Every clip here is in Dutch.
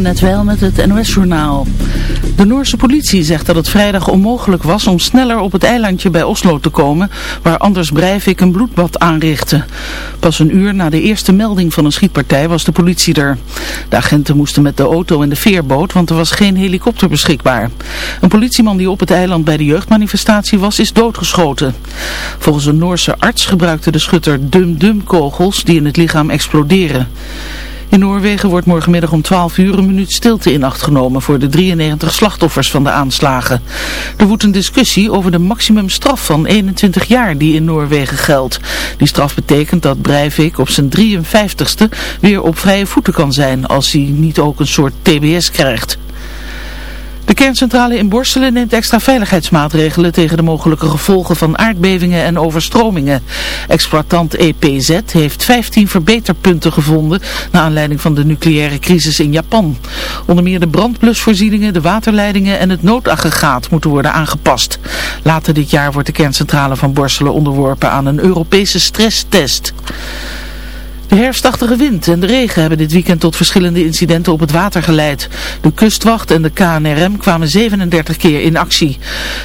Net wel met het NOS-journaal. De Noorse politie zegt dat het vrijdag onmogelijk was om sneller op het eilandje bij Oslo te komen, waar Anders Breivik een bloedbad aanrichtte. Pas een uur na de eerste melding van een schietpartij was de politie er. De agenten moesten met de auto en de veerboot, want er was geen helikopter beschikbaar. Een politieman die op het eiland bij de jeugdmanifestatie was, is doodgeschoten. Volgens een Noorse arts gebruikte de schutter dum-dum kogels die in het lichaam exploderen. In Noorwegen wordt morgenmiddag om 12 uur een minuut stilte in acht genomen voor de 93 slachtoffers van de aanslagen. Er woedt een discussie over de maximumstraf van 21 jaar die in Noorwegen geldt. Die straf betekent dat Breivik op zijn 53ste weer op vrije voeten kan zijn als hij niet ook een soort TBS krijgt. De kerncentrale in Borselen neemt extra veiligheidsmaatregelen tegen de mogelijke gevolgen van aardbevingen en overstromingen. Exploitant EPZ heeft 15 verbeterpunten gevonden na aanleiding van de nucleaire crisis in Japan. Onder meer de brandblusvoorzieningen, de waterleidingen en het noodaggregaat moeten worden aangepast. Later dit jaar wordt de kerncentrale van Borselen onderworpen aan een Europese stresstest. De herfstachtige wind en de regen hebben dit weekend tot verschillende incidenten op het water geleid. De kustwacht en de KNRM kwamen 37 keer in actie.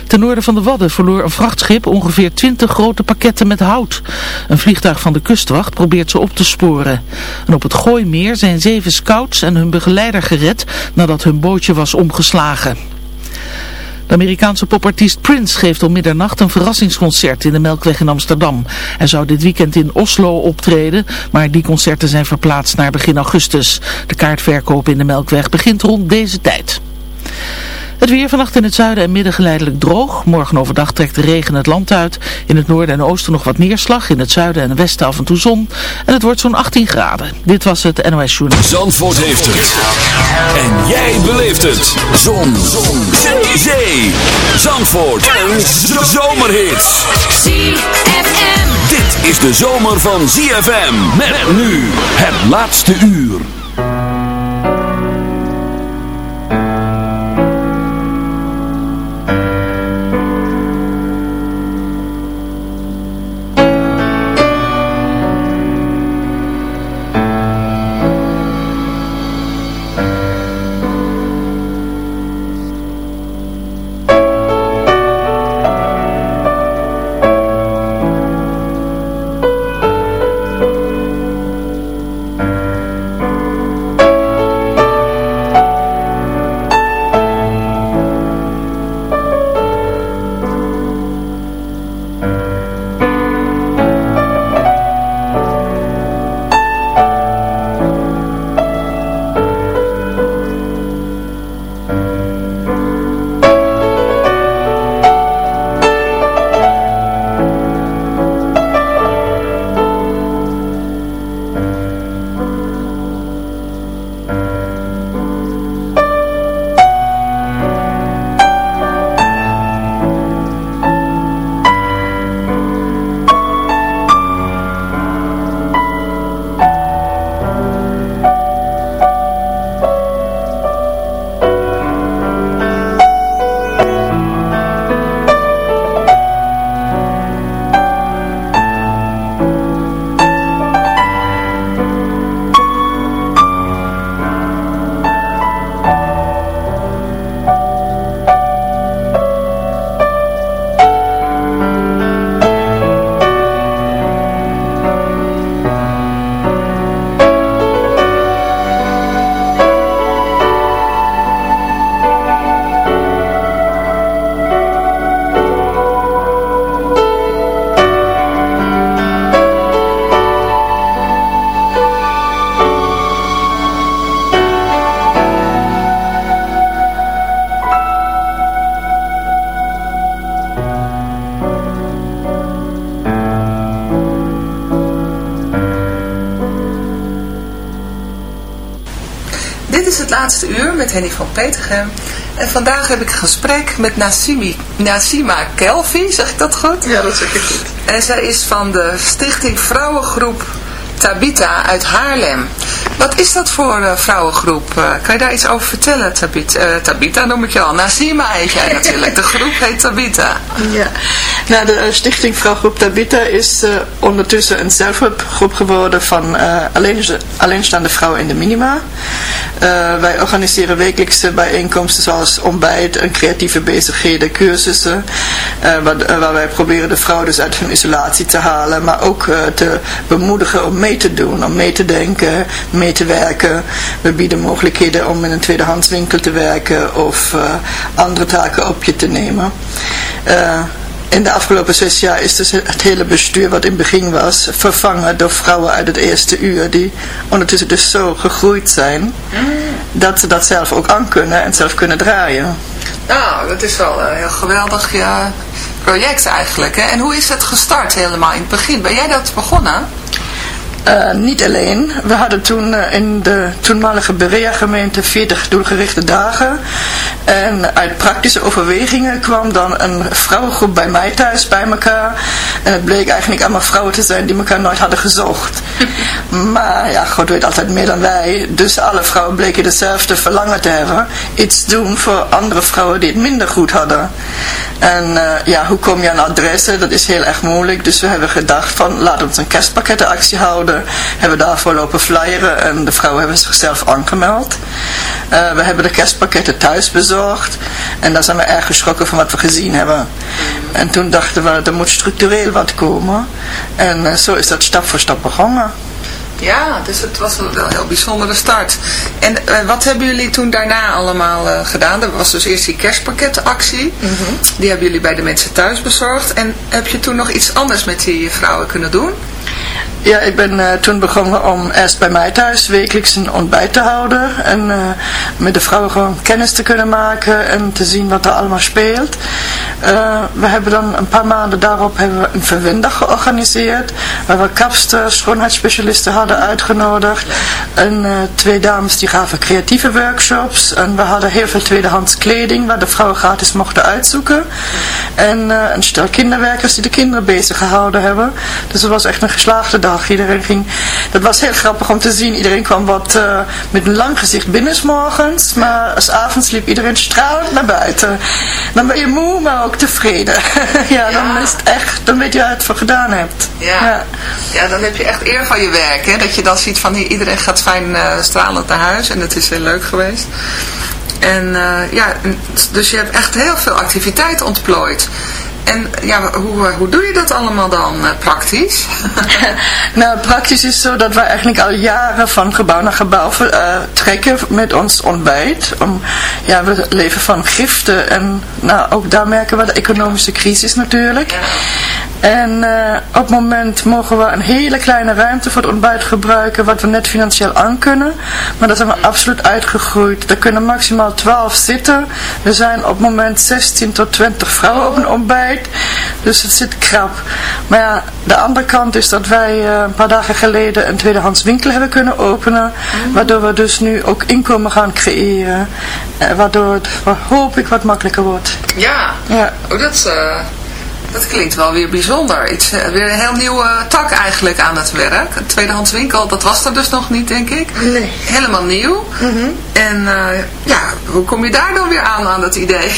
Ten noorden van de Wadden verloor een vrachtschip ongeveer 20 grote pakketten met hout. Een vliegtuig van de kustwacht probeert ze op te sporen. En op het Gooimeer zijn zeven scouts en hun begeleider gered nadat hun bootje was omgeslagen. De Amerikaanse popartiest Prince geeft om middernacht een verrassingsconcert in de Melkweg in Amsterdam. Hij zou dit weekend in Oslo optreden, maar die concerten zijn verplaatst naar begin augustus. De kaartverkoop in de Melkweg begint rond deze tijd. Het weer vannacht in het zuiden en midden geleidelijk droog. Morgen overdag trekt de regen het land uit. In het noorden en oosten nog wat neerslag. In het zuiden en westen af en toe zon. En het wordt zo'n 18 graden. Dit was het NOS Journal. Zandvoort heeft het. En jij beleeft het. Zon. zon. Zee. Zee. Zandvoort. En zomerhits. ZFM. Dit is de zomer van ZFM. Met nu het laatste uur. Met Henny van Petergem. En vandaag heb ik een gesprek met Nassimi, Nassima Kelvi, zeg ik dat goed? Ja, dat zeg ik goed. En zij is van de stichting Vrouwengroep Tabita uit Haarlem. Wat is dat voor uh, vrouwengroep? Uh, kan je daar iets over vertellen, Tabita? Uh, Tabita noem ik je al. Nasima heet jij natuurlijk. De groep heet Tabita. Ja, nou, de stichting Vrouwgroep Tabita is ondertussen een zelfhulpgroep geworden van alleen, alleenstaande vrouwen in de minima. Wij organiseren wekelijkse bijeenkomsten zoals ontbijt en creatieve bezigheden, cursussen. Waar, waar, wij proberen de vrouwen dus uit hun isolatie te halen. Maar ook te bemoedigen om mee te doen, om mee te denken, mee te werken. We bieden mogelijkheden om in een tweedehandswinkel te werken of andere taken op je te nemen. In de afgelopen zes jaar is dus het hele bestuur wat in het begin was vervangen door vrouwen uit het eerste uur die ondertussen dus zo gegroeid zijn dat ze dat zelf ook aan kunnen en zelf kunnen draaien. Nou, dat is wel een heel geweldig ja, project eigenlijk. Hè? En hoe is het gestart helemaal in het begin? Ben jij dat begonnen? Uh, niet alleen. We hadden toen uh, in de toenmalige Berea-gemeente 40 doelgerichte dagen. En uit praktische overwegingen kwam dan een vrouwengroep bij mij thuis bij elkaar. En het bleek eigenlijk allemaal vrouwen te zijn die elkaar nooit hadden gezocht. maar ja, God weet altijd meer dan wij. Dus alle vrouwen bleken dezelfde verlangen te hebben. Iets doen voor andere vrouwen die het minder goed hadden. En uh, ja, hoe kom je aan adressen? Dat is heel erg moeilijk. Dus we hebben gedacht van laten we een kerstpakkettenactie houden hebben we daarvoor lopen flyeren en de vrouwen hebben zichzelf aangemeld. Uh, we hebben de kerstpakketten thuis bezorgd en daar zijn we erg geschrokken van wat we gezien hebben. En toen dachten we, er moet structureel wat komen. En uh, zo is dat stap voor stap begonnen. Ja, dus het was wel een heel bijzondere start. En uh, wat hebben jullie toen daarna allemaal uh, gedaan? Er was dus eerst die kerstpakketactie. Mm -hmm. Die hebben jullie bij de mensen thuis bezorgd. En heb je toen nog iets anders met die vrouwen kunnen doen? Ja, ik ben uh, toen begonnen om eerst bij mij thuis wekelijks een ontbijt te houden. En uh, met de vrouwen gewoon kennis te kunnen maken en te zien wat er allemaal speelt. Uh, we hebben dan een paar maanden daarop hebben we een verwendag georganiseerd. Waar we kapsters, schoonheidsspecialisten hadden uitgenodigd. En twee dames die gaven creatieve workshops. En we hadden heel veel tweedehands kleding waar de vrouwen gratis mochten uitzoeken. En een stel kinderwerkers die de kinderen bezig gehouden hebben. Dus het was echt een geslaagde dag. Iedereen ging, dat was heel grappig om te zien. Iedereen kwam wat uh, met een lang gezicht binnen morgens. Maar als avonds liep iedereen stralend naar buiten. Dan ben je moe, maar ook tevreden. ja, ja, dan is het echt, dan weet je waar je het voor gedaan hebt. Ja. ja. Ja. dan heb je echt eer van je werk. Hè? Dat je dan ziet van iedereen gaat fijn uh, stralend naar huis. En het is heel leuk geweest. En uh, ja, dus je hebt echt heel veel activiteit ontplooid. En ja, hoe, hoe doe je dat allemaal dan uh, praktisch? nou, praktisch is zo dat wij eigenlijk al jaren van gebouw naar gebouw uh, trekken met ons ontbijt. Om, ja, we leven van giften en nou, ook daar merken we de economische crisis natuurlijk. En op het moment mogen we een hele kleine ruimte voor het ontbijt gebruiken, wat we net financieel aan kunnen. Maar dat zijn we absoluut uitgegroeid. Er kunnen maximaal 12 zitten. We zijn op het moment 16 tot 20 vrouwen op een ontbijt. Dus het zit krap. Maar ja, de andere kant is dat wij uh, een paar dagen geleden een tweedehands winkel hebben kunnen openen. Waardoor we dus nu ook inkomen gaan creëren. Uh, waardoor het, hoop ik, wat makkelijker wordt. Ja, ja. Oh, dat is... Dat klinkt wel weer bijzonder. Iets, uh, weer een heel nieuwe tak eigenlijk aan het werk. Een tweedehands winkel, dat was er dus nog niet, denk ik. Nee. Helemaal nieuw. Mm -hmm. En uh, ja, hoe kom je daar dan weer aan, aan dat idee?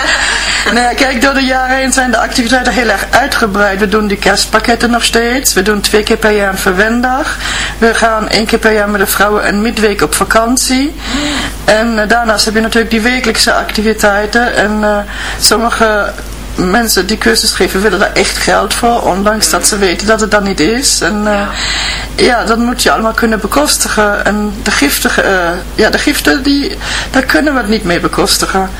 nou kijk, door de jaren heen zijn de activiteiten heel erg uitgebreid. We doen die kerstpakketten nog steeds. We doen twee keer per jaar een verwendag. We gaan één keer per jaar met de vrouwen een midweek op vakantie. En uh, daarnaast heb je natuurlijk die wekelijkse activiteiten. En sommige mensen die cursus geven willen daar echt geld voor, ondanks dat ze weten dat het dan niet is. En uh, ja, dat moet je allemaal kunnen bekostigen. En de giften, uh, ja, de giften die, daar kunnen we het niet mee bekostigen.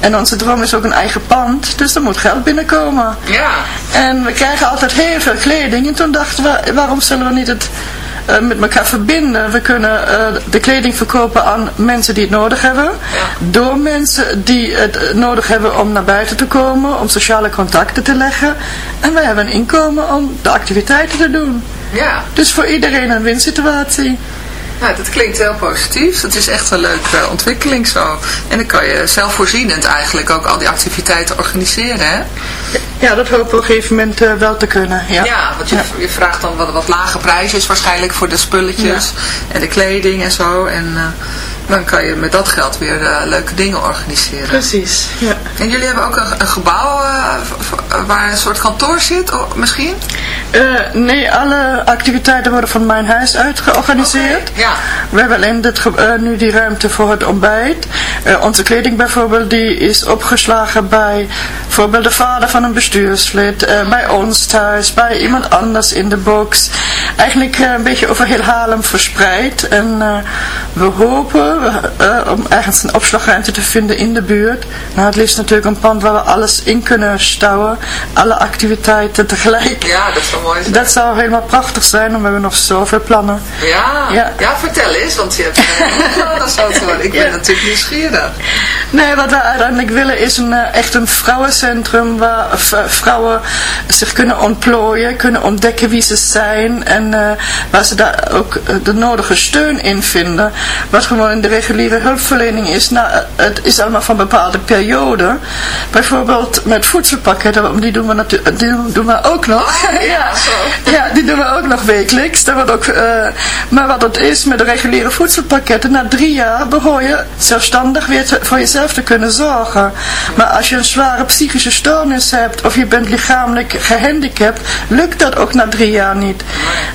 En onze droom is ook een eigen pand, dus er moet geld binnenkomen. Ja. En we krijgen altijd heel veel kleding. En toen dachten we, waarom zullen we niet het uh, met elkaar verbinden. We kunnen uh, de kleding verkopen aan mensen die het nodig hebben. Door mensen die het nodig hebben om naar buiten te komen, om sociale contacten te leggen. En wij hebben een inkomen om de activiteiten te doen. Ja. Dus voor iedereen een winsituatie. Nou, dat klinkt heel positief. Dat is echt een leuke uh, ontwikkeling zo. En dan kan je zelfvoorzienend eigenlijk ook al die activiteiten organiseren, hè? Ja, dat hopen we op een gegeven moment eh, wel te kunnen. Ja, Ja, want je, Ja. je vraagt dan wat, wat lage prijsjes waarschijnlijk voor de spulletjes en de kleding en zo. En eh, dan kan je met dat geld weer eh, leuke dingen organiseren. Precies. Ja. En jullie hebben ook een, een gebouw eh, waar een soort kantoor zit, oh, misschien? Eh, nee, alle activiteiten worden van mijn huis uit georganiseerd. Ja. We hebben alleen dit nu die ruimte voor het ontbijt. Onze kleding bijvoorbeeld, die is opgeslagen bij bijvoorbeeld de vader van een bestuurslid, bij ons thuis, bij iemand anders in de box. Eigenlijk een beetje over heel Haarlem verspreid. En we hopen eh, om ergens een opslagruimte te vinden in de buurt. Nou, het liefst natuurlijk een pand waar we alles in kunnen stouwen. Alle activiteiten tegelijk. Ja, dat zou mooi zijn. Dat zou helemaal prachtig zijn, want we hebben nog zoveel plannen. Ja, ja. Ja. vertel eens, want je hebt eh, plannen zo te. Ik ben Ja. natuurlijk nieuwsgierig. Nee, wat we uiteindelijk willen is een, eh, echt een vrouwencentrum waar vrouwen zich kunnen ontplooien, kunnen ontdekken wie ze zijn en eh, waar ze daar ook eh, de nodige steun in vinden. Wat gewoon de reguliere hulpverlening is, nou, het is allemaal van bepaalde perioden. Bijvoorbeeld met voedselpakketten, die doen we, natuurlijk, die doen we ook nog. ja, zo. Ja, die doen we ook nog wekelijks. Dat wordt ook, eh, maar wat het is met de reguliere voedselpakketten, na drie jaar behoor je zelfstandig weer te- voor jezelf te kunnen zorgen. Maar als je een zware psychische stoornis hebt of je bent lichamelijk gehandicapt, lukt dat ook na drie jaar niet.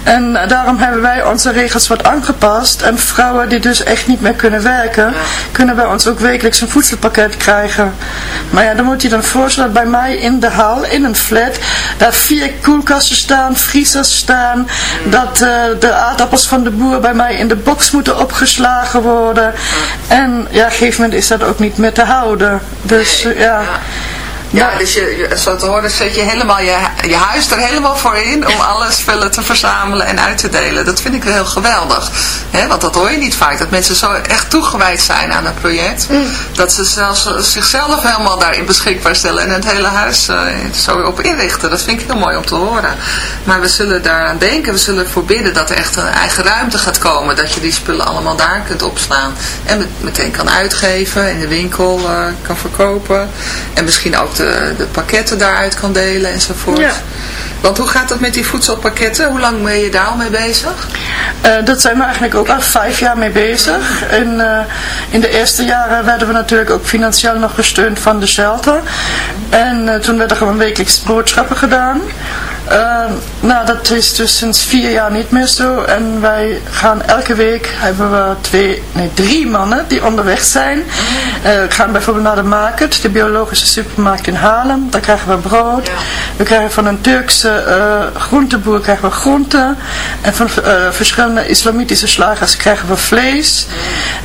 En daarom hebben wij onze regels wat aangepast. En vrouwen die dus echt niet meer kunnen werken, kunnen bij ons ook wekelijks een voedselpakket krijgen. Maar ja, dan moet je dan voorstellen, bij mij in de hal, in een flat, daar vier koelkasten staan, vriezers staan, dat eh, de aardappels van de boer bij mij in de box moeten opgeslagen worden. En ja, op een gegeven moment is dat ook niet meer te houden. Dus eh, ja. Ja. Dus je, zo te horen zet je helemaal je, je huis er helemaal voor in om alle spullen te verzamelen en uit te delen. Dat vind ik heel geweldig. hè? want dat hoor je niet vaak. Dat mensen zo echt toegewijd zijn aan het project. Mm. Dat ze zelfs eh, zichzelf helemaal daarin beschikbaar stellen en het hele huis eh, zo op inrichten. Dat vind ik heel mooi om te horen. Maar we zullen daaraan denken. We zullen ervoor bidden dat er echt een eigen ruimte gaat komen. Dat je die spullen allemaal daar kunt opslaan. En met- meteen kan uitgeven. In de winkel eh, kan verkopen. En misschien ook de, de pakketten daaruit kan delen enzovoort. Ja. Want hoe gaat dat met die voedselpakketten? Hoe lang ben je daar al mee bezig? Eh, dat zijn we eigenlijk ook al vijf jaar mee bezig. En, eh, in de eerste jaren werden we natuurlijk ook financieel nog gesteund van de shelter. En eh, toen werden er gewoon wekelijks boodschappen gedaan. Eh, nou, dat is dus sinds vier jaar niet meer zo. En wij gaan elke week, hebben we twee, nee, drie mannen die onderweg zijn. Eh, we gaan bijvoorbeeld naar de market, de biologische supermarkt in Haarlem. Daar krijgen we brood. Ja. We krijgen van een Turkse eh, groenteboer krijgen we groenten. En van eh, verschillende islamitische slagers krijgen we vlees.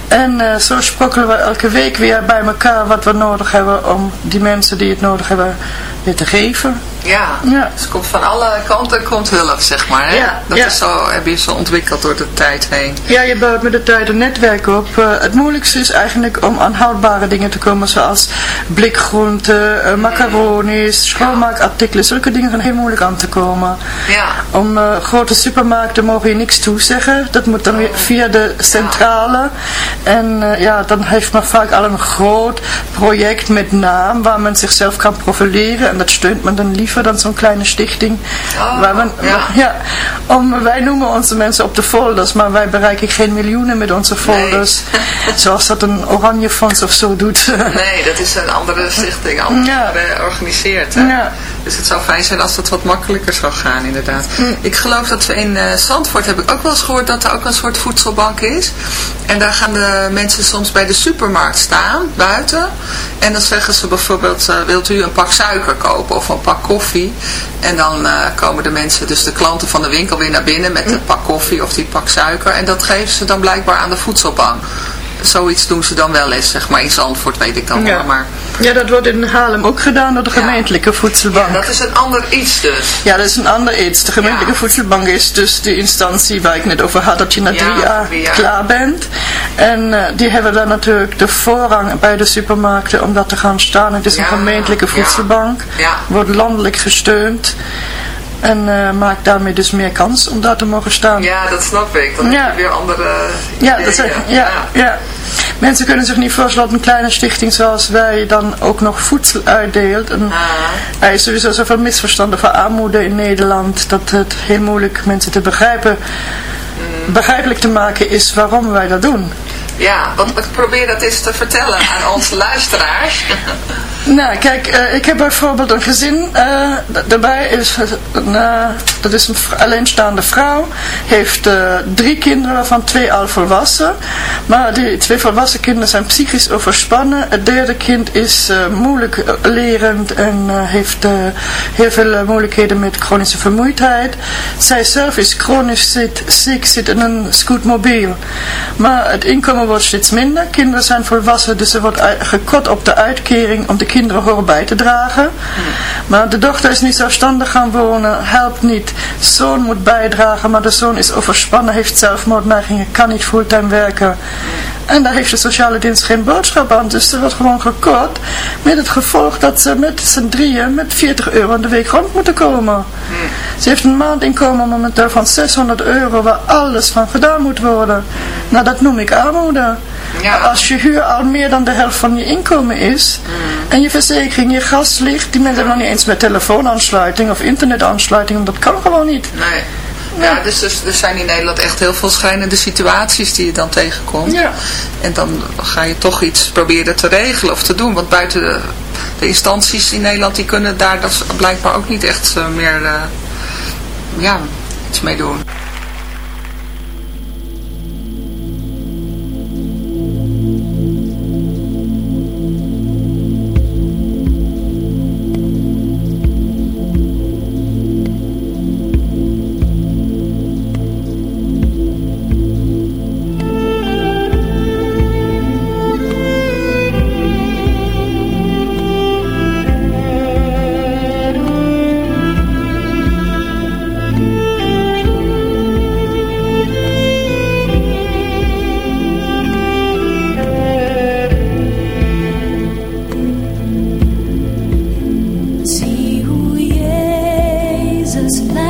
En zo sprokkelen we elke week weer bij elkaar wat we nodig hebben om die mensen die het nodig hebben weer te geven. Ja, Ja. dus het komt van alle kanten komt hulp, zeg maar. Hè? Ja, dat ja. is zo, heb je zo ontwikkeld door de tijd heen. Ja, je bouwt met de tijd een netwerk op. Eh, het moeilijkste is eigenlijk om aan houdbare dingen te komen, zoals blikgroenten, eh, macaronis, schoonmaakartikelen. Zulke dingen zijn heel moeilijk aan te komen. Ja. Om eh, grote supermarkten mogen je niks toezeggen. Dat moet dan weer via de centrale. En ja, dan heeft men vaak al een groot project met naam waar men zichzelf kan profileren. En dat steunt men dan liever dan zo'n kleine stichting. Oh, waar men, ja. ja, om, wij noemen onze mensen op de folders, maar wij bereiken geen miljoenen met onze folders. Zoals dat een oranje fonds of zo doet. Nee, dat is een andere stichting, anders Ja. georganiseerd. Hè? Ja. Dus het zou fijn zijn als het wat makkelijker zou gaan, inderdaad. Ik geloof dat we in eh, Zandvoort, heb ik ook wel eens gehoord, dat er ook een soort voedselbank is. En daar gaan de mensen soms bij de supermarkt staan, buiten. En dan zeggen ze bijvoorbeeld, eh, wilt u een pak suiker kopen of een pak koffie? En dan eh, komen de mensen, dus de klanten van de winkel weer naar binnen met een pak koffie of die pak suiker. En dat geven ze dan blijkbaar aan de voedselbank. Zoiets doen ze dan wel eens, zeg maar. In Zandvoort weet ik dan Ja. wel, maar... ja, dat wordt in Haarlem ook gedaan door de Ja. gemeentelijke voedselbank. Dat is een ander iets dus. Ja, dat is een ander iets. De gemeentelijke Ja. voedselbank is dus de instantie waar ik net over had, dat je na drie jaar klaar bent. En eh, die hebben dan natuurlijk de voorrang bij de supermarkten om dat te gaan staan. Het is een gemeentelijke voedselbank, wordt landelijk gesteund. En eh, maakt daarmee dus meer kans om daar te mogen staan. Ja, dat snap ik. Dan Ja. heb je weer andere Ja, dat is, ja, ja. mensen kunnen zich niet voorstellen dat een kleine stichting zoals wij dan ook nog voedsel uitdeelt. En Ah. Er is sowieso zoveel misverstanden van armoede in Nederland dat het heel moeilijk mensen te begrijpen, begrijpelijk te maken is waarom wij dat doen. Ja, want ik probeer dat eens te vertellen aan onze luisteraars. Nou, kijk, eh, ik heb bijvoorbeeld een gezin, d- daarbij is, eh, dat is een alleenstaande vrouw, heeft drie kinderen, waarvan twee al volwassen. Maar die twee volwassen kinderen zijn psychisch overspannen. Het derde kind is moeilijk lerend en heeft heel veel moeilijkheden met chronische vermoeidheid. Zij zelf is chronisch zit, ziek, zit in een scootmobiel. Maar het inkomen wordt steeds minder. Kinderen zijn volwassen, dus er wordt gekort op de uitkering om de kinderen horen bij te dragen. Maar de dochter is niet zelfstandig gaan wonen, helpt niet. Zoon moet bijdragen, maar de zoon is overspannen, heeft zelfmoordneigingen, kan niet fulltime werken. En daar heeft de sociale dienst geen boodschap aan, dus er wordt gewoon gekort. Met het gevolg dat ze met z'n drieën met 40 euro in de week rond moeten komen. Ze heeft een maandinkomen momenteel van 600 euro waar alles van gedaan moet worden. Nou, dat noem ik armoede. Ja. Als je huur al meer dan de helft van je inkomen is en je verzekering, je gaslicht, die mensen hebben nog niet eens met telefoonaansluiting of internetaansluiting, dat kan gewoon niet. Nee. Ja, dus, dus er zijn in Nederland echt heel veel schrijnende situaties die je dan tegenkomt. Ja. En dan ga je toch iets proberen te regelen of te doen. Want buiten de, de instanties in Nederland, die kunnen daar dat blijkbaar ook niet echt eh, meer eh, ja, iets mee doen. It's.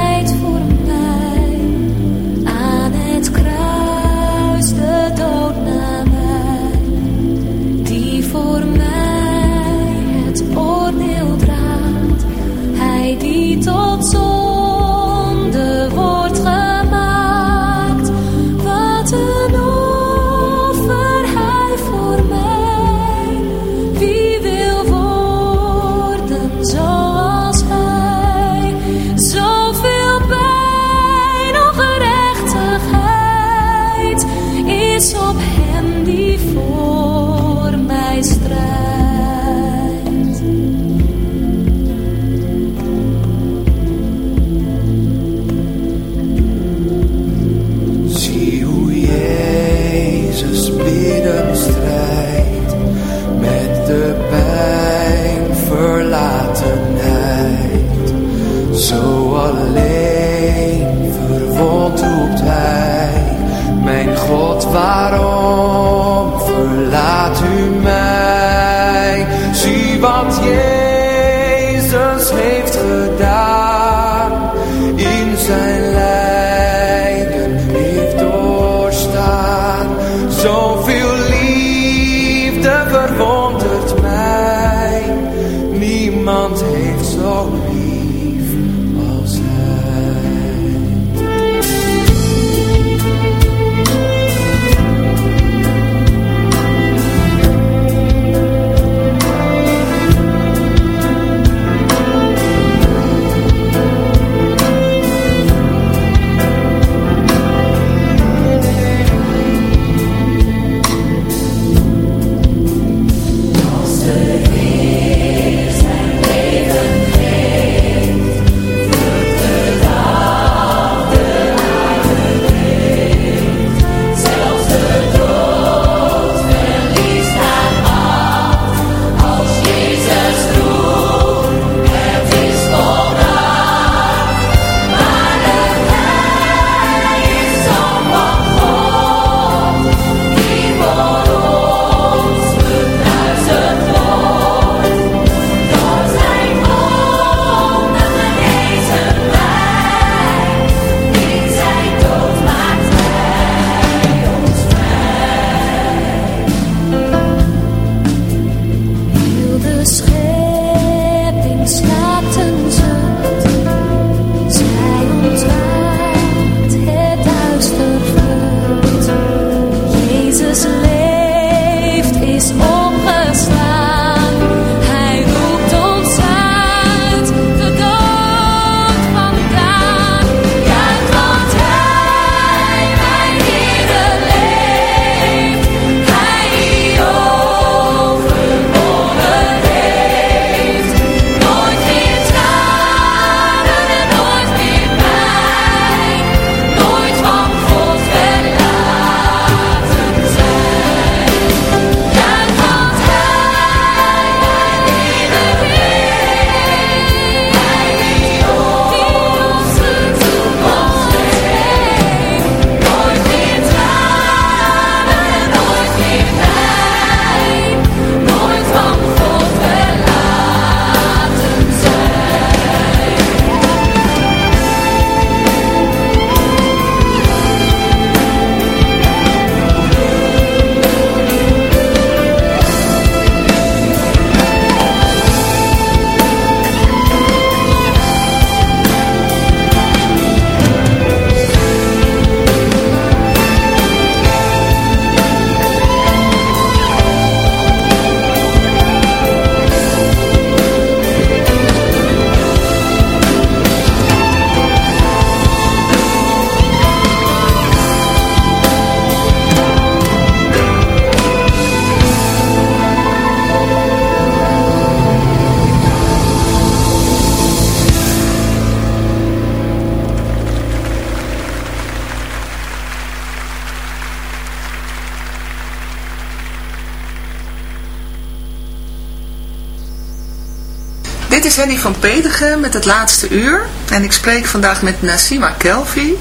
Is Henny van Pedegen met het laatste uur. En ik spreek vandaag met Nassima Kelvi.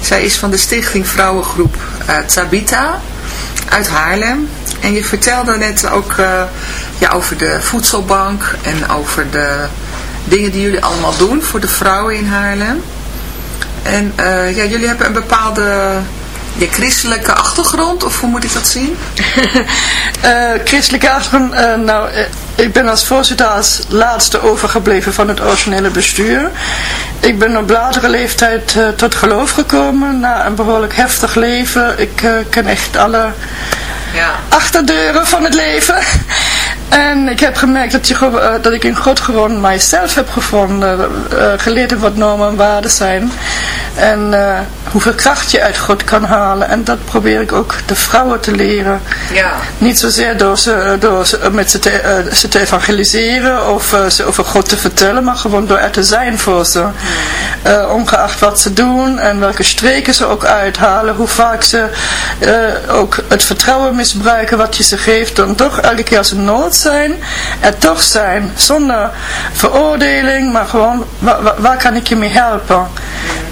Zij is van de stichting Vrouwengroep uh, Tabita uit Haarlem. En je vertelde net ook uh, ja, over de voedselbank en over de dingen die jullie allemaal doen voor de vrouwen in Haarlem. En uh, ja, jullie hebben een bepaalde je christelijke achtergrond, of hoe moet ik dat zien? christelijke achtergrond, uh, nou, ik ben als voorzitter als laatste overgebleven van het originele bestuur. Ik ben op latere leeftijd uh, tot geloof gekomen, na een behoorlijk heftig leven. Ik uh, ken echt alle ja. achterdeuren van het leven. En ik heb gemerkt dat, je, uh, dat ik in God gewoon mijzelf heb gevonden. Geleerd wat normen en waarden zijn. En hoeveel kracht je uit God kan halen. En dat probeer ik ook de vrouwen te leren. Ja. Niet zozeer door ze, door ze, met ze, te, ze te evangeliseren of ze over God te vertellen. Maar gewoon door er te zijn voor ze. ongeacht wat ze doen en welke streken ze ook uithalen. Hoe vaak ze ook het vertrouwen misbruiken wat je ze geeft. Dan toch elke keer als ze nood zijn, er toch zijn, zonder veroordeling, maar gewoon, waar, waar kan ik je mee helpen?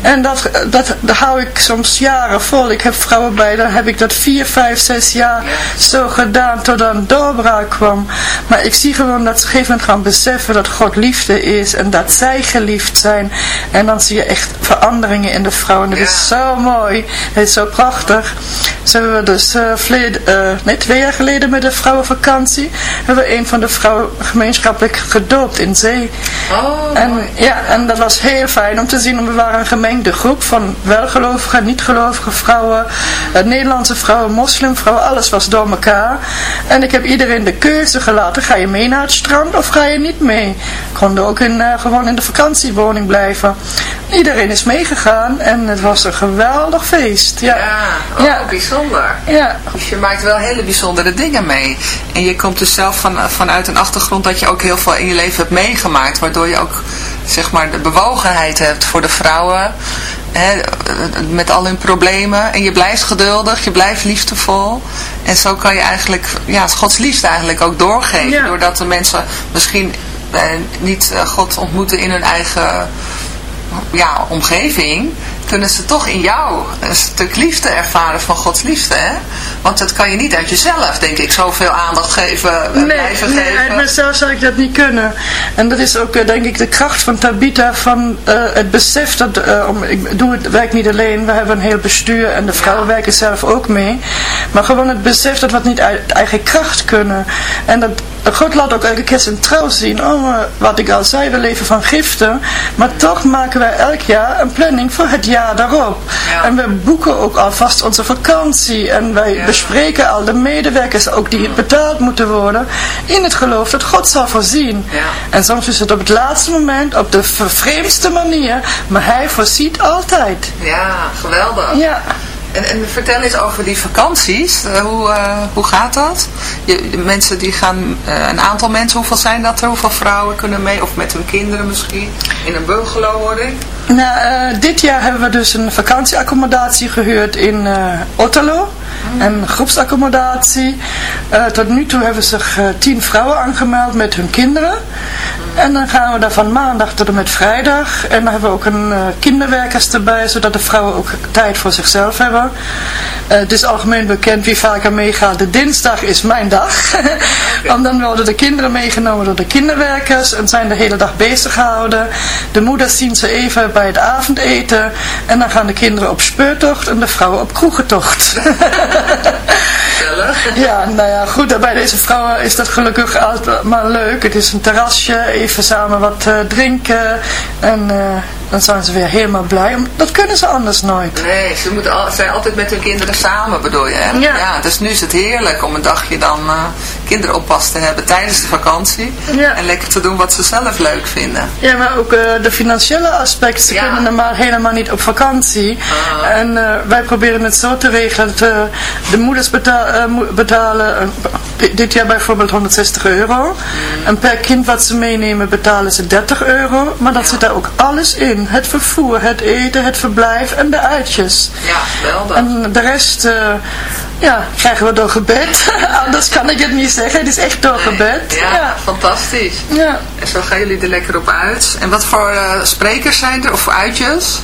En dat, dat, dat hou ik soms jaren vol. Ik heb vrouwen bij, dan heb ik dat vier, vijf, zes jaar zo gedaan tot een doorbraak kwam. Maar ik zie gewoon dat ze op een gegeven moment gaan beseffen dat God liefde is en dat zij geliefd zijn. En dan zie je echt veranderingen in de vrouwen. Dat is zo mooi. Het is zo prachtig. Zo hebben we dus uh, verleden, uh, nee, twee jaar geleden met de vrouwenvakantie hebben we een van de vrouwen gemeenschappelijk gedoopt in zee. Oh, en, ja, en dat was heel fijn om te zien. We waren een gemengde groep van welgelovige niet-gelovige vrouwen, uh, Nederlandse vrouwen, moslimvrouwen, alles was door elkaar. En ik heb iedereen de keuze gelaten, ga je mee naar het strand of ga je niet mee? Ik kon ook in, gewoon in de vakantiewoning blijven. Iedereen is meegegaan en het was een geweldig feest. Ja, ja, oh, ja. bijzonder. Ja. Dus je maakt wel hele bijzondere dingen mee. En je komt dus zelf van, vanuit een achtergrond dat je ook heel veel in je leven hebt meegemaakt. Waardoor je ook zeg maar de bewogenheid hebt voor de vrouwen. Hè, met al hun problemen. En je blijft geduldig, je blijft liefdevol. En zo kan je eigenlijk ja, Gods liefde eigenlijk ook doorgeven. Doordat de mensen misschien eh, niet eh, God ontmoeten in hun eigen ja, omgeving, kunnen ze toch in jou een stuk liefde ervaren van Gods liefde. Hè? Want dat kan je niet uit jezelf, denk ik, zoveel aandacht geven, eh, nee, blijven nee, geven. uit mezelf zou ik dat niet kunnen. En dat is ook, eh, denk ik, de kracht van Tabita, van uh, het besef dat, uh, om, ik doe het werk niet alleen, we hebben een heel bestuur en de vrouwen ja. werken zelf ook mee. Maar gewoon het besef dat we het niet uit eigen kracht kunnen. En dat God laat ook elke keer zijn trouw zien. Oh, wat ik al zei, we leven van giften. Maar toch maken wij elk jaar een planning voor het jaar daarop. En we boeken ook alvast onze vakantie. En wij bespreken al de medewerkers, ook die betaald moeten worden. In het geloof dat God zal voorzien. En soms is het op het laatste moment, op de vreemdste manier. Maar hij voorziet altijd. Ja, geweldig. Ja. En, en, vertel eens over die vakanties. Uh, hoe, uh, hoe gaat dat? Je, mensen die gaan, uh, een aantal mensen, hoeveel zijn dat er? Hoeveel vrouwen kunnen mee? Of met hun kinderen misschien? In een bungalow hoor ik. Nou, dit jaar hebben we dus een vakantieaccommodatie gehuurd in Otterlo. Een groepsaccommodatie. tot nu toe hebben zich tien vrouwen aangemeld met hun kinderen. En dan gaan we daar van maandag tot en met vrijdag. En dan hebben we ook een uh, kinderwerkers erbij, zodat de vrouwen ook tijd voor zichzelf hebben. Uh, het is algemeen bekend wie vaker meegaat. De dinsdag is mijn dag. Want dan worden de kinderen meegenomen door de kinderwerkers en zijn de hele dag bezig gehouden. De moeders zien ze even bij het avondeten. En dan gaan de kinderen op speurtocht en de vrouwen op kroegentocht. ja, nou ja, goed. Bij deze vrouwen is dat gelukkig altijd maar leuk. Het is een terrasje, even samen wat uh, drinken. En uh, dan zijn ze weer helemaal blij. Dat kunnen ze anders nooit. Nee, ze moeten al, zijn altijd met hun kinderen samen, bedoel je, hè? Ja. ja dus nu is het heerlijk om een dagje dan uh, kinderoppas te hebben tijdens de vakantie. Ja. En lekker te doen wat ze zelf leuk vinden. Ja, maar ook uh, de financiële aspecten. Ze Ja. kunnen normaal helemaal niet op vakantie. Ah. En uh, wij proberen het zo te regelen dat uh, de moeders beta uh, mo- betalen, uh, di- dit jaar bijvoorbeeld 160 euro. En per kind wat ze meenemen betalen ze 30 euro. Maar dat zit daar ook alles in. Het vervoer, het eten, het verblijf en de uitjes. Ja, geweldig. En de rest, uh, ja, krijgen we door gebed. Anders kan ik het niet zeggen. Het is echt door gebed. Ja, ja. fantastisch. ja. En zo gaan jullie er lekker op uit. En wat voor uh, sprekers zijn er, of voor uitjes?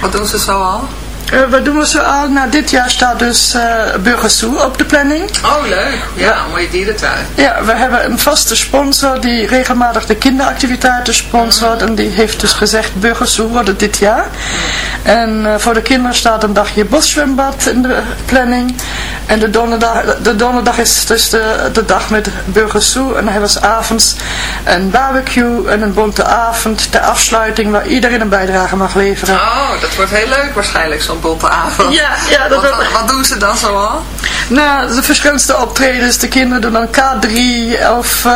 Wat doen ze zo al? Uh, wat doen we zo aan? Nou, dit jaar staat dus uh, Burgersoe op de planning. Oh, leuk. Ja, mooie dierentuin. Ja, we hebben een vaste sponsor die regelmatig de kinderactiviteiten sponsort. En die heeft dus gezegd, Burgersoe wordt het dit jaar. En uh, voor de kinderen staat een dagje boszwembad in de planning. En de donderdag, de donderdag is dus de, de dag met Burgersoe. En dan hebben we avonds een barbecue en een bonte avond. De afsluiting waar iedereen een bijdrage mag leveren. Oh, dat wordt heel leuk waarschijnlijk, bonte avond. Ja, ja. Dat wat, wat, wat, doen ze dan zoal? Nou, de verschillende optredens. De kinderen doen dan K3 of uh,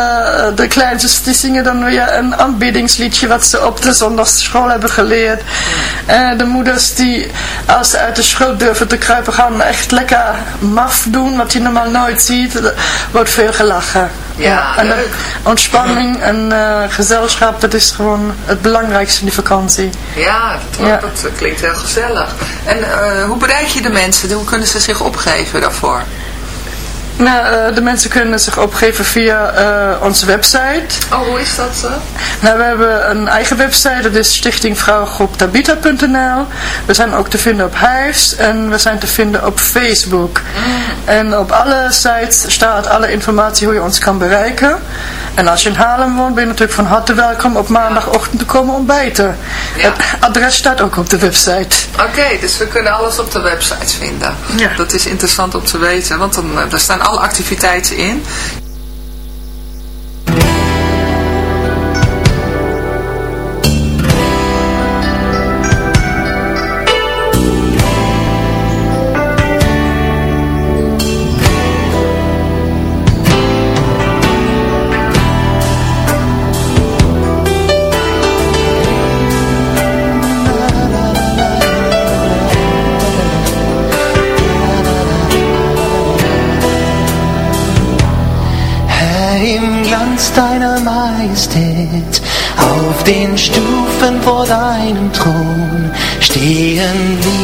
de kleinste die zingen dan weer een aanbiddingsliedje wat ze op de zondagsschool hebben geleerd. Uh, de moeders die als ze uit de school durven te kruipen gaan echt lekker maf doen wat je normaal nooit ziet. Er wordt veel gelachen. Ja, en ontspanning en uh, gezelschap, dat is gewoon het belangrijkste in die vakantie. Ja, dat, ja. dat klinkt heel gezellig. En hoe bereik je de mensen? Hoe kunnen ze zich opgeven daarvoor? Nou, uh, de mensen kunnen zich opgeven via uh, onze website. Oh, hoe is dat zo? Nou, we hebben een eigen website, dat is stichtingvrouwengroep We zijn ook te vinden op Hives en we zijn te vinden op Facebook. Mm. En op alle sites staat alle informatie hoe je ons kan bereiken. En als je in Haarlem woont, ben je natuurlijk van harte welkom op maandagochtend te komen ontbijten. Ja. Het adres staat ook op de website. Oké, okay, dus we kunnen alles op de website vinden. Ja. Dat is interessant om te weten, want dan, daar staan alle activiteiten in. Majestät. Auf den Stufen vor deinem Thron stehen wir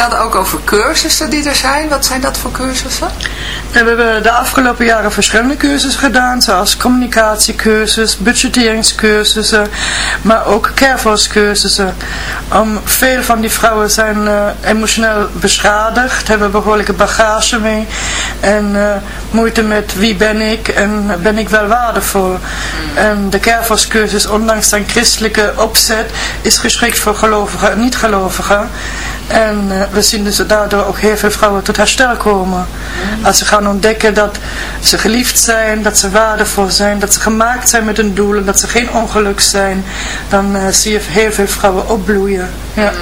vertelde ook over cursussen die er zijn. Wat zijn dat voor cursussen? En we hebben de afgelopen jaren verschillende cursussen gedaan, zoals communicatiecursus, budgetteringscursussen, maar ook cursussen. Um, veel van die vrouwen zijn uh, emotioneel beschadigd, hebben behoorlijke bagage mee en uh, moeite met wie ben ik en ben ik wel waardevol. En de cursus, ondanks zijn christelijke opzet, is geschikt voor gelovigen en niet-gelovigen. En uh, we zien dus daardoor ook heel veel vrouwen tot herstel komen. Als ze gaan ontdekken dat ze geliefd zijn, dat ze waardevol zijn, dat ze gemaakt zijn met een doel en dat ze geen ongeluk zijn, dan uh, zie je heel veel vrouwen opbloeien. Ja.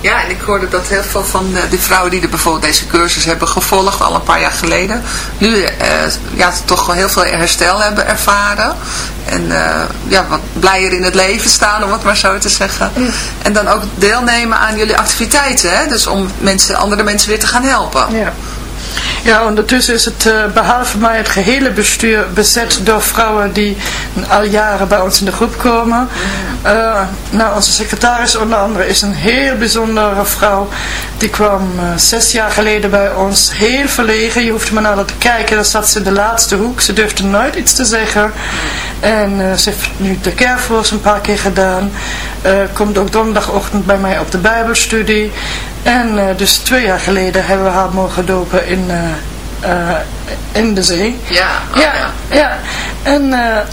Ja, en ik hoorde dat heel veel van de, die vrouwen die er bijvoorbeeld deze cursus hebben gevolgd al een paar jaar geleden, nu ja, toch wel heel veel herstel hebben ervaren. En uh, ja, wat blijer in het leven staan, om het maar zo te zeggen. En dan ook deelnemen aan jullie activiteiten, hè? dus om mensen, andere mensen weer te gaan helpen. Ja. Ja, ondertussen is het uh, behalve mij het gehele bestuur bezet door vrouwen die al jaren bij ons in de groep komen. Uh, nou, onze secretaris onder andere is een heel bijzondere vrouw. Die kwam uh, zes jaar geleden bij ons. Heel verlegen, je hoeft maar naar haar te kijken. Dan zat ze in de laatste hoek. Ze durfde nooit iets te zeggen. En ze heeft nu de Kerfors een paar keer gedaan. komt ook donderdagochtend bij mij op de bijbelstudie. En uh, dus twee jaar geleden hebben we haar mogen dopen in, uh, uh, in de zee. Ja, oh, ja, ja, ja. En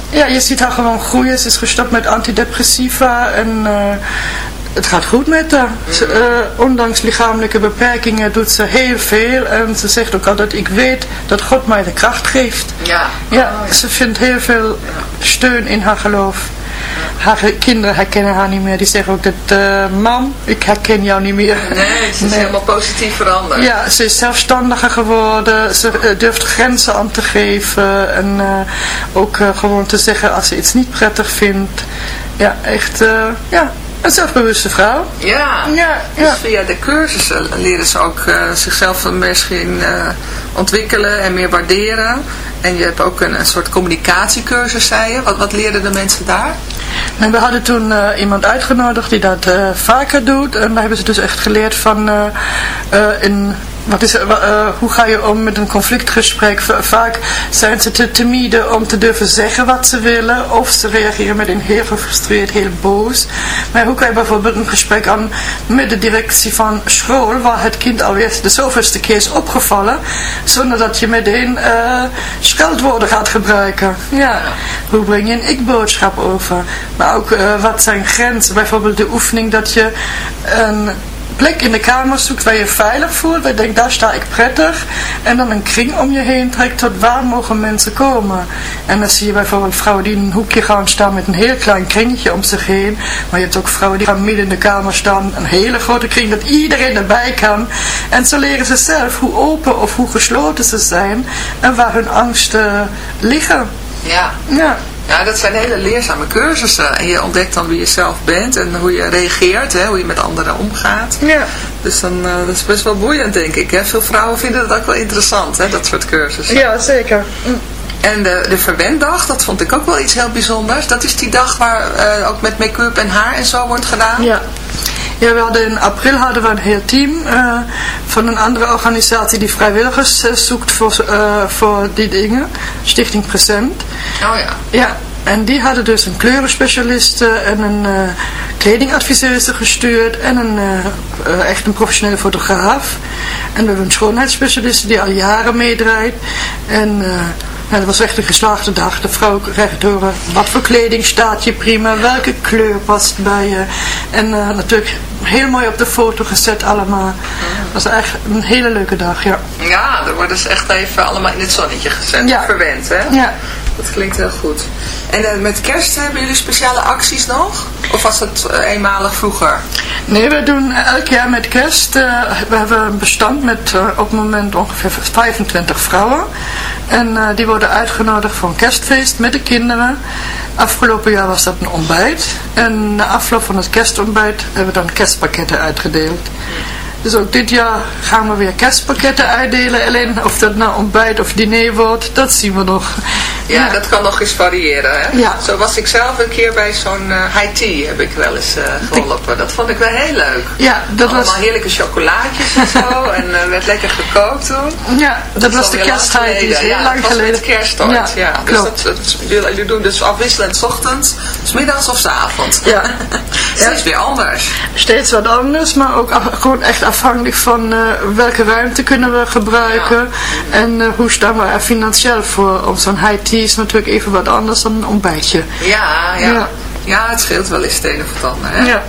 ja, je ziet haar gewoon groeien. Ze is gestopt met antidepressiva en het gaat goed met haar. Ze, ondanks lichamelijke beperkingen doet ze heel veel. En ze zegt ook altijd, ik weet dat God mij de kracht geeft. Ja. Ja, ze vindt heel veel steun in haar geloof haar kinderen herkennen haar niet meer. Die zeggen ook dat, uh, mam, ik herken jou niet meer. Nee, ze is helemaal positief veranderd. Ja, ze is zelfstandiger geworden. Ze uh, durft grenzen aan te geven. En uh, ook gewoon te zeggen als ze iets niet prettig vindt. Ja, echt, ja, een zelfbewuste vrouw. Ja, ja, dus via de cursussen leren ze ook zichzelf misschien ontwikkelen en meer waarderen. En je hebt ook een, een soort communicatiecursus, zei je. Wat, wat leerden de mensen daar? En we hadden toen uh, iemand uitgenodigd die dat uh, vaker doet. En daar hebben ze dus echt geleerd van uh, in wat is, uh, hoe ga je om met een conflictgesprek? Vaak zijn ze te timide om te durven zeggen wat ze willen. Of ze reageren met een heel gefrustreerd, heel boos. Maar hoe kan je bijvoorbeeld een gesprek aan met de directie van school, waar het kind alweer de zoveelste keer is opgevallen, zonder dat je meteen uh, scheldwoorden gaat gebruiken. Ja. Hoe breng je een ik-boodschap over? Maar ook uh, wat zijn grenzen? Bijvoorbeeld de oefening dat je een plek in de kamer zoekt waar je veilig voelt. Waar je denkt, daar sta ik prettig. En dan een kring om je heen trekt tot waar mogen mensen komen. En dan zie je bijvoorbeeld vrouwen die in een hoekje gaan staan met een heel klein kringetje om zich heen. Maar je hebt ook vrouwen die gaan midden in de kamer staan. Een hele grote kring dat iedereen erbij kan. En zo leren ze zelf hoe open of hoe gesloten ze zijn. En waar hun angsten liggen. Ja. Ja. Ja, dat zijn hele leerzame cursussen. En je ontdekt dan wie je zelf bent en hoe je reageert, hè, hoe je met anderen omgaat. Ja. Dus dan, uh, dat is best wel boeiend, denk ik. Hè? Veel vrouwen vinden dat ook wel interessant, hè, dat soort cursussen. Ja, zeker. En de, de verwenddag, dat vond ik ook wel iets heel bijzonders. Dat is die dag waar uh, ook met make-up en haar en zo wordt gedaan. Ja. Ja, we hadden in april hadden we een heel team uh, van een andere organisatie die vrijwilligers uh, zoekt voor, uh, voor die dingen. Stichting Present. Oh ja. Ja, en die hadden dus een kleurenspecialiste en een uh, kledingadviseuse gestuurd en een, uh, echt een professionele fotograaf. En we hebben een schoonheidsspecialiste die al jaren meedraait. En ja, dat was echt een geslaagde dag. De vrouw krijgt horen wat voor kleding staat je prima, welke kleur past bij je. En uh, natuurlijk heel mooi op de foto gezet allemaal. Het was echt een hele leuke dag, ja. Ja, er worden ze echt even allemaal in het zonnetje gezet. Ja. Verwend, hè? Ja. Dat klinkt heel goed. En uh, met kerst hebben jullie speciale acties nog? Of was dat uh, eenmalig vroeger? Nee, we doen elk jaar met kerst. Uh, we hebben een bestand met op het moment ongeveer 25 vrouwen. En die worden uitgenodigd voor een kerstfeest met de kinderen. Afgelopen jaar was dat een ontbijt. En na afloop van het kerstontbijt hebben we dan kerstpakketten uitgedeeld. Dus ook dit jaar gaan we weer kerstpakketten uitdelen. Alleen of dat nou ontbijt of diner wordt, dat zien we nog. Ja, dat kan nog eens variëren. Hè? Ja. Zo was ik zelf een keer bij zo'n uh, high tea heb ik wel eens uh, geholpen. Dat vond ik wel heel leuk. Ja, dat Allemaal was... heerlijke chocolaatjes en zo. en uh, werd lekker gekookt toen. Ja, dat, dat was de kersthigh tea. Heel ja, lang dat geleden. was met kerstort. Ja, ja. Dus dat, dat, jullie doen dus afwisselend 's ochtends, 's middags of 's avonds. Ja. Steeds weer anders. Steeds wat anders, maar ook af, gewoon echt afhankelijk van welke ruimte kunnen we gebruiken. En hoe staan we er financieel voor. Om zo'n high tea is natuurlijk even wat anders dan een ontbijtje. Ja, ja. ja. ja het scheelt wel eens het een of het ander. Hè? Ja.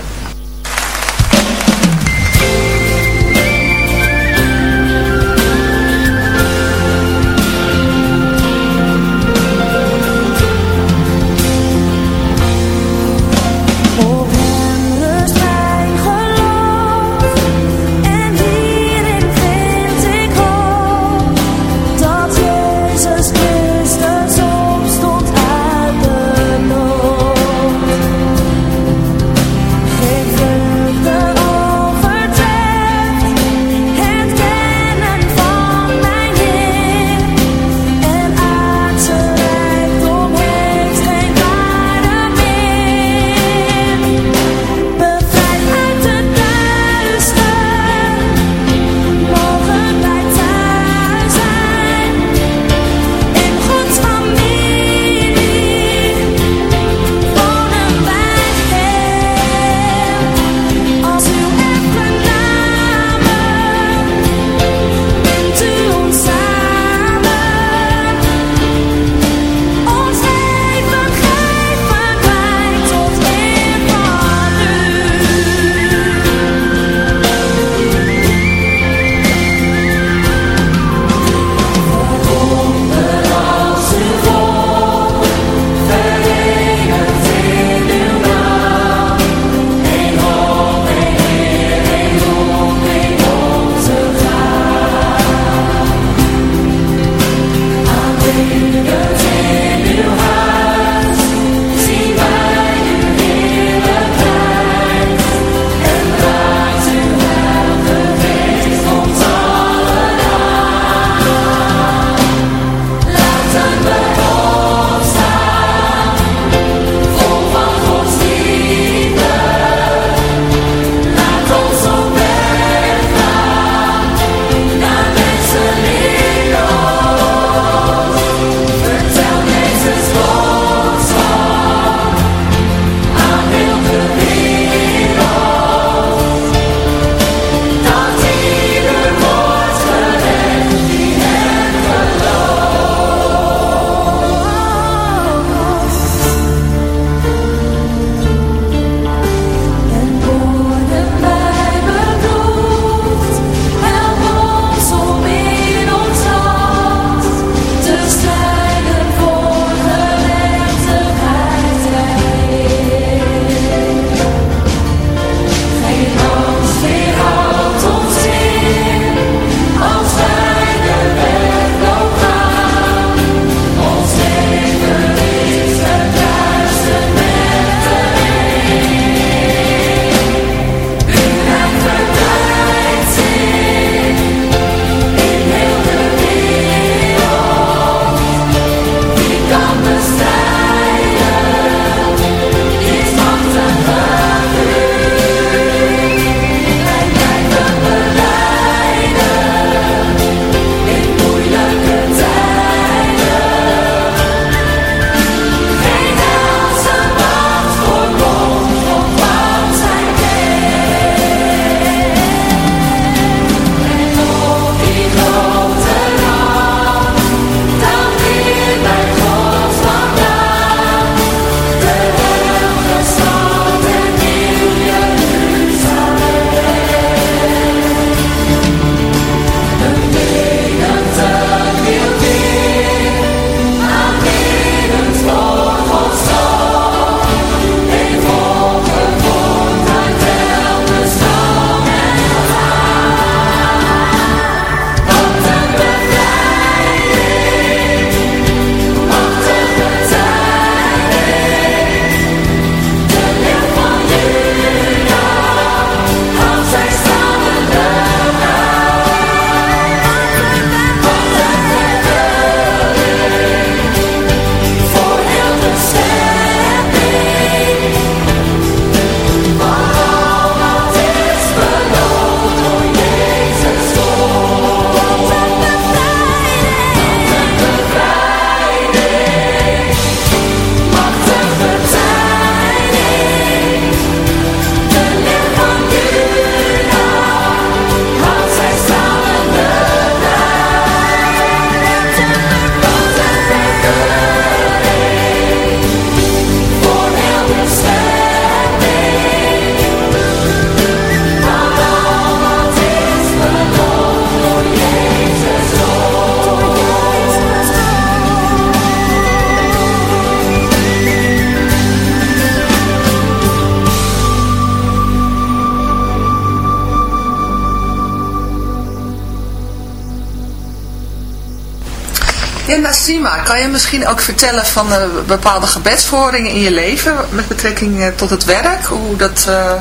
Nassima, kan je misschien ook vertellen van uh, bepaalde gebedsvoeringen in je leven met betrekking uh, tot het werk? Hoe dat, uh,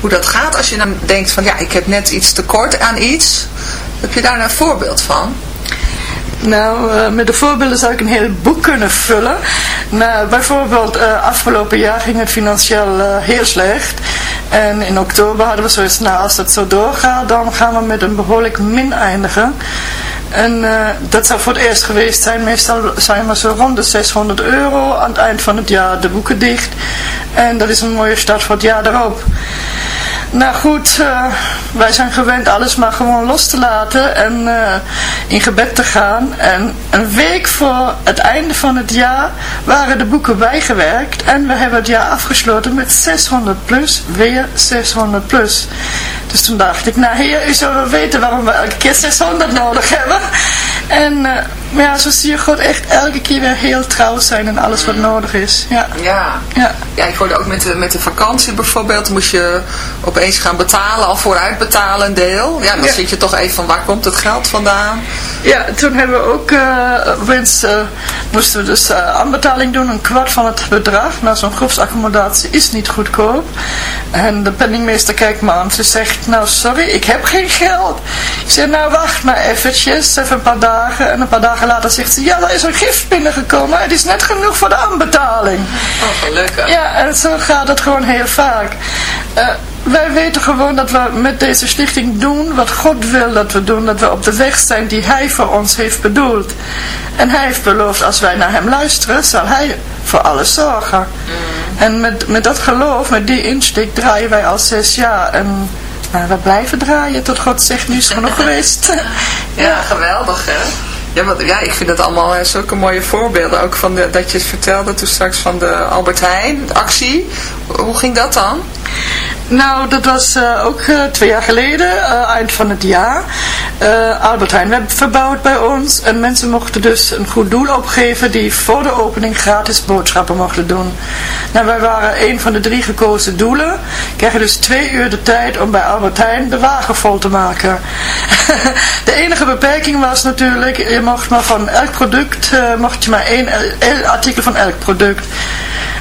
hoe dat gaat als je dan denkt van ja, ik heb net iets tekort aan iets. Heb je daar een voorbeeld van? Nou, met de voorbeelden zou ik een heel boek kunnen vullen. Nou, bijvoorbeeld, afgelopen jaar ging het financieel heel slecht. En in oktober hadden we zoiets, nou als dat zo doorgaat, dan gaan we met een behoorlijk min eindigen. En dat zou voor het eerst geweest zijn. Meestal zijn we zo rond de 600 euro aan het eind van het jaar de boeken dicht. En dat is een mooie start voor het jaar erop. Nou goed, uh, wij zijn gewend alles maar gewoon los te laten en uh, in gebed te gaan. En een week voor het einde van het jaar waren de boeken bijgewerkt. En we hebben het jaar afgesloten met 600 plus, weer 600 plus. Dus toen dacht ik, nou heer, u zou wel weten waarom we elke keer 600 nodig hebben. En uh, maar ja, zo zie je God echt elke keer weer heel trouw zijn in alles wat nodig is. Ja, ja. ja. ja ik hoorde ook met de, met de vakantie bijvoorbeeld, moest je opeens gaan betalen, al vooruit betalen een deel. Ja, dan zit je toch even van waar komt het geld vandaan? Ja, toen hebben we ook, uh, uh, moesten we dus uh, aanbetaling doen, een kwart van het bedrag. Nou, zo'n groepsaccommodatie is niet goedkoop. En de penningmeester kijkt me aan, ze zegt, nou sorry, ik heb geen geld. Ik zeg, nou wacht maar eventjes, even een paar dagen. En een paar dagen later zegt ze, ja, er is een gift binnengekomen. Het is net genoeg voor de aanbetaling. Oh, gelukkig. Ja, en zo gaat het gewoon heel vaak. Uh, wij weten gewoon dat we met deze stichting doen wat God wil dat we doen. Dat we op de weg zijn die Hij voor ons heeft bedoeld. En Hij heeft beloofd, als wij naar Hem luisteren, zal Hij voor alles zorgen. Mm. En met, met dat geloof, met die insteek, draaien wij al zes jaar. En nou, we blijven draaien tot God zegt, nu is genoeg geweest. ja, ja, geweldig hè. Ja, wat, ja, ik vind het allemaal uh, zulke mooie voorbeelden. Ook van de, dat je het vertelde toen straks van de Albert Heijn actie. Hoe ging dat dan? Nou, dat was uh, ook uh, twee jaar geleden, uh, eind van het jaar. Albert Heijn werd verbouwd bij ons. En mensen mochten dus een goed doel opgeven die voor de opening gratis boodschappen mochten doen. Nou, wij waren een van de drie gekozen doelen. Kregen dus twee uur de tijd om bij Albert Heijn de wagen vol te maken. de enige beperking was natuurlijk, je mocht maar van elk product, mocht je maar één artikel van elk product.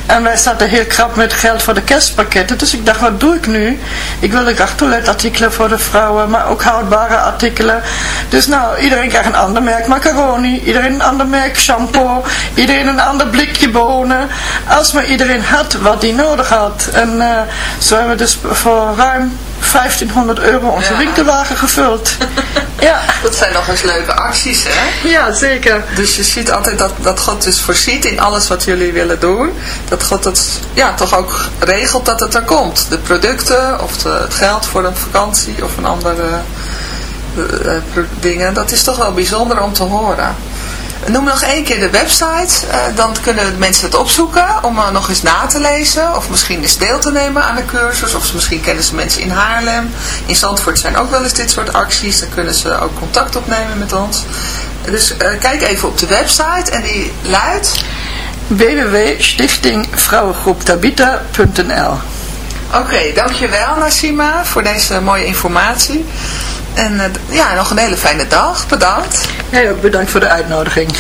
En wij zaten heel krap met geld voor de kerstpakketten. Dus ik dacht, wat doe ik nu? Ik wilde graag toiletartikelen voor de vrouwen, maar ook houdbare artikelen. Dus nou, iedereen krijgt een ander merk macaroni, iedereen een ander merk shampoo, iedereen een ander blikje bonen. Als maar iedereen had wat hij nodig had. En uh, zo hebben we dus voor ruim 1500 euro onze ja. winkelwagen gevuld. ja. Dat zijn nog eens leuke acties, hè? Ja, zeker. Dus je ziet altijd dat, dat God dus voorziet in alles wat jullie willen doen. Dat God het ja, toch ook regelt dat het er komt. De producten of de, het geld voor een vakantie of een andere uh, dingen. Dat is toch wel bijzonder om te horen. Noem nog één keer de website. Uh, dan kunnen mensen het opzoeken om uh, nog eens na te lezen. Of misschien eens deel te nemen aan de cursus. Of misschien kennen ze mensen in Haarlem. In Zandvoort zijn ook wel eens dit soort acties. Dan kunnen ze ook contact opnemen met ons. Dus uh, kijk even op de website. En die luidt... www.stichtingvrouwengroeptabita.nl Oké, okay, dankjewel Nassima voor deze mooie informatie. En uh, ja, nog een hele fijne dag. Bedankt. Jij ook bedankt voor de uitnodiging.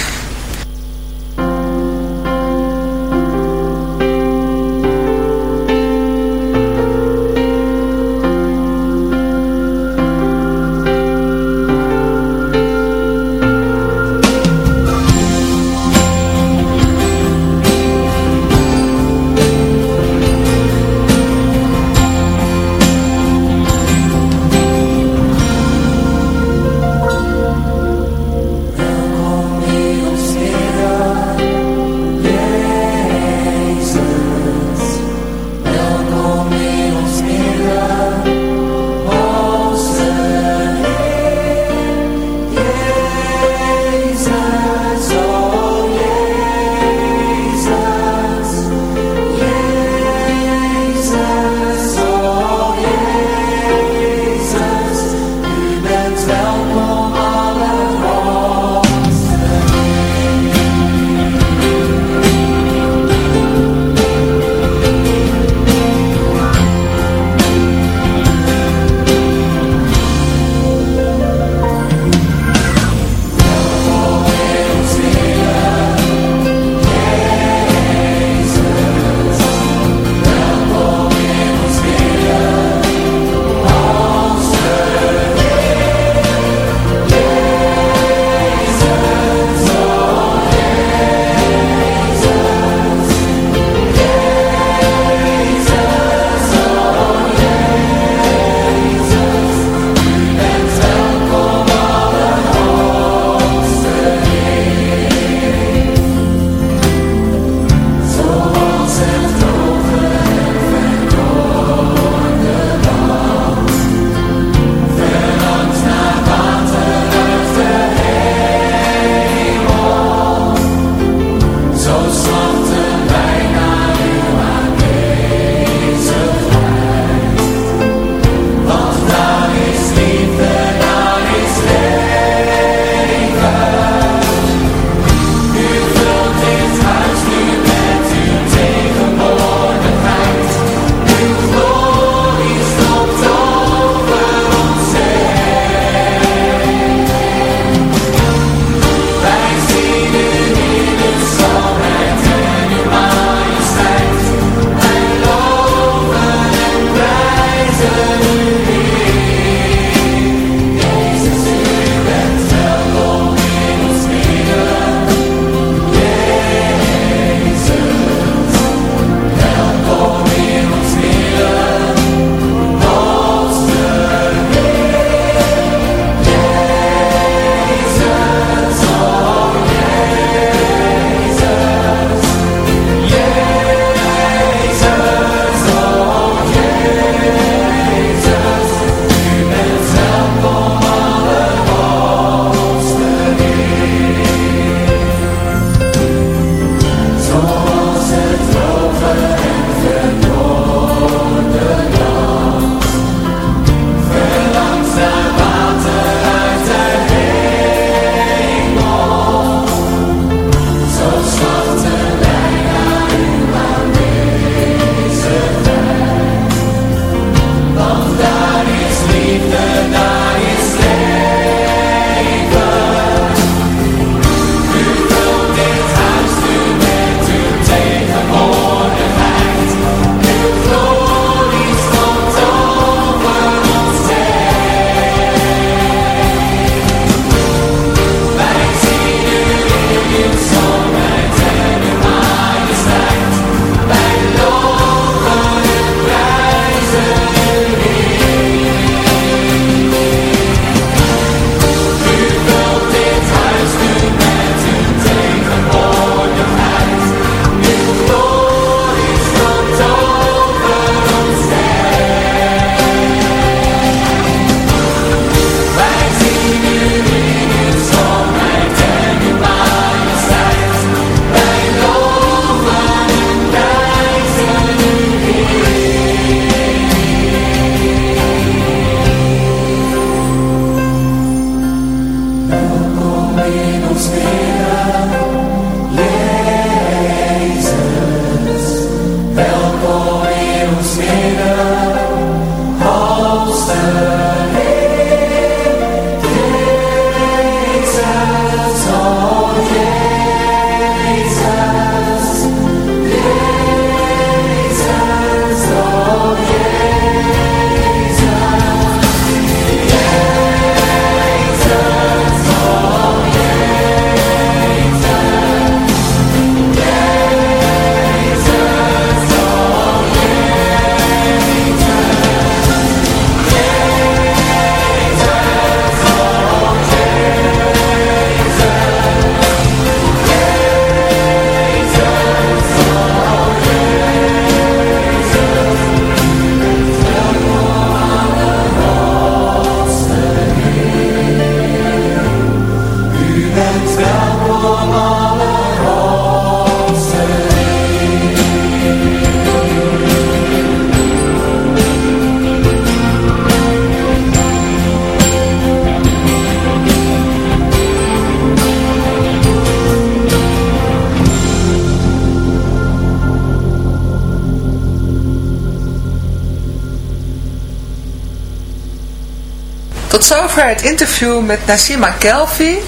Zover het interview met Nasima Kelfi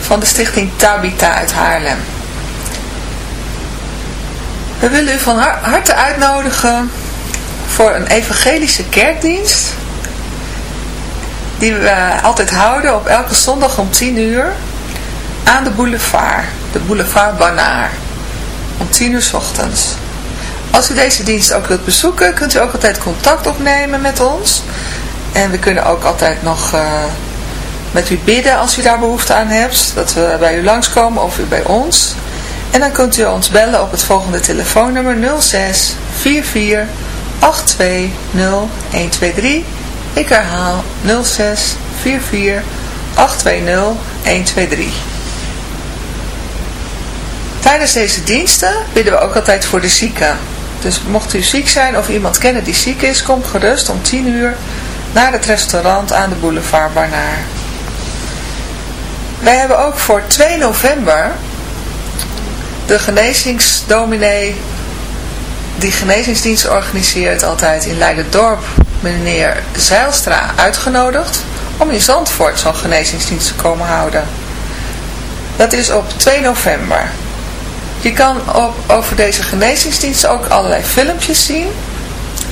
van de stichting Tabita uit Haarlem. We willen u van harte uitnodigen voor een evangelische kerkdienst. Die we altijd houden op elke zondag om 10 uur aan de boulevard. De boulevard Banaar. Om 10 uur s ochtends. Als u deze dienst ook wilt bezoeken, kunt u ook altijd contact opnemen met ons. En we kunnen ook altijd nog uh, met u bidden als u daar behoefte aan hebt. Dat we bij u langskomen of u bij ons. En dan kunt u ons bellen op het volgende telefoonnummer 06 44 82 0123. Ik herhaal 06 44 820 123. Tijdens deze diensten bidden we ook altijd voor de zieken. Dus mocht u ziek zijn of iemand kennen die ziek is, kom gerust om 10 uur naar het restaurant aan de boulevard Barnaar. Wij hebben ook voor 2 november de genezingsdominee die genezingsdienst organiseert altijd in Leiden-dorp, meneer Zeilstra, uitgenodigd om in Zandvoort zo'n genezingsdienst te komen houden. Dat is op 2 november. Je kan op, over deze genezingsdienst ook allerlei filmpjes zien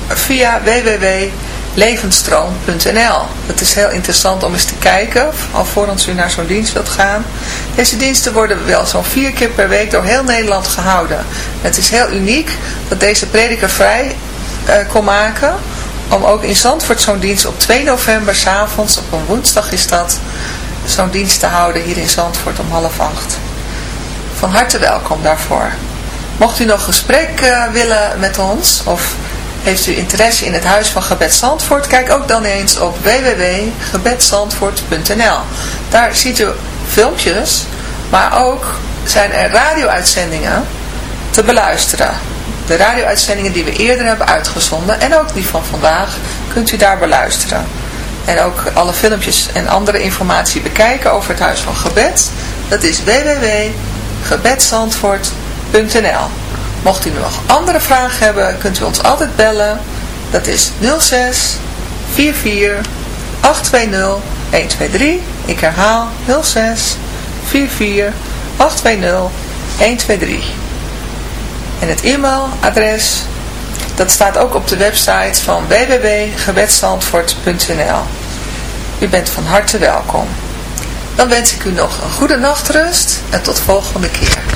via www levensstroom.nl. Het is heel interessant om eens te kijken, alvorens u naar zo'n dienst wilt gaan. Deze diensten worden wel zo'n vier keer per week door heel Nederland gehouden. Het is heel uniek dat deze prediker vrij uh, kon maken om ook in Zandvoort zo'n dienst op 2 november s'avonds, op een woensdag is dat, zo'n dienst te houden hier in Zandvoort om half acht. Van harte welkom daarvoor. Mocht u nog gesprek uh, willen met ons of heeft u interesse in het Huis van Gebed Zandvoort? Kijk ook dan eens op www.gebedzandvoort.nl Daar ziet u filmpjes, maar ook zijn er radio-uitzendingen te beluisteren. De radio-uitzendingen die we eerder hebben uitgezonden en ook die van vandaag kunt u daar beluisteren. En ook alle filmpjes en andere informatie bekijken over het Huis van Gebed. Dat is www.gebedsandvoort.nl Mocht u nog andere vragen hebben, kunt u ons altijd bellen. Dat is 06 44 820 123. Ik herhaal 06 44 820 123. En het e-mailadres, dat staat ook op de website van www.gewetstandvoort.nl. U bent van harte welkom. Dan wens ik u nog een goede nachtrust en tot volgende keer.